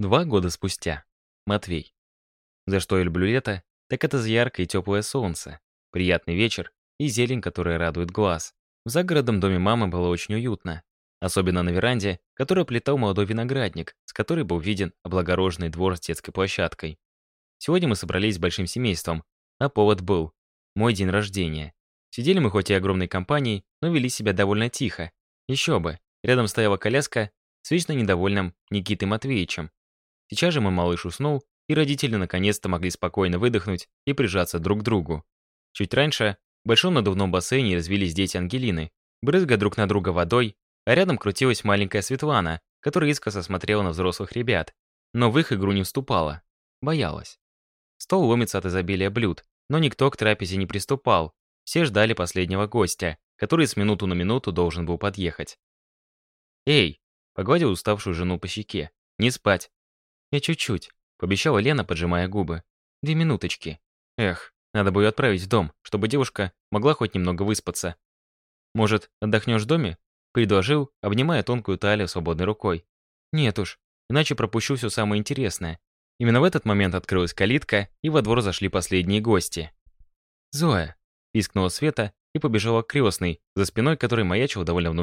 Два года спустя. Матвей. За что я люблю лето, так это за яркое и теплое солнце, приятный вечер и зелень, которая радует глаз. В загородном доме мамы было очень уютно. Особенно на веранде, которую плетал молодой виноградник, с которой был виден облагороженный двор с детской площадкой. Сегодня мы собрались с большим семейством, а повод был – мой день рождения. Сидели мы хоть и огромной компанией, но вели себя довольно тихо. Еще бы, рядом стояла коляска с вечно недовольным Никитой Матвеевичем, Сейчас же мой малыш уснул, и родители наконец-то могли спокойно выдохнуть и прижаться друг к другу. Чуть раньше в большом надувном бассейне развились дети Ангелины, брызгая друг на друга водой, а рядом крутилась маленькая Светлана, которая искоса смотрела на взрослых ребят, но в их игру не вступала. Боялась. Стол ломится от изобилия блюд, но никто к трапезе не приступал. Все ждали последнего гостя, который с минуту на минуту должен был подъехать. «Эй!» — погладил уставшую жену по щеке. «Не спать! «Я чуть-чуть», — пообещала Лена, поджимая губы. «Две минуточки». Эх, надо бы ее отправить в дом, чтобы девушка могла хоть немного выспаться. «Может, отдохнешь в доме?» — предложил, обнимая тонкую талию свободной рукой. «Нет уж, иначе пропущу всё самое интересное». Именно в этот момент открылась калитка, и во двор зашли последние гости. «Зоя!» — пискнула Света и побежала к крестной, за спиной которой маячил довольно внушительный.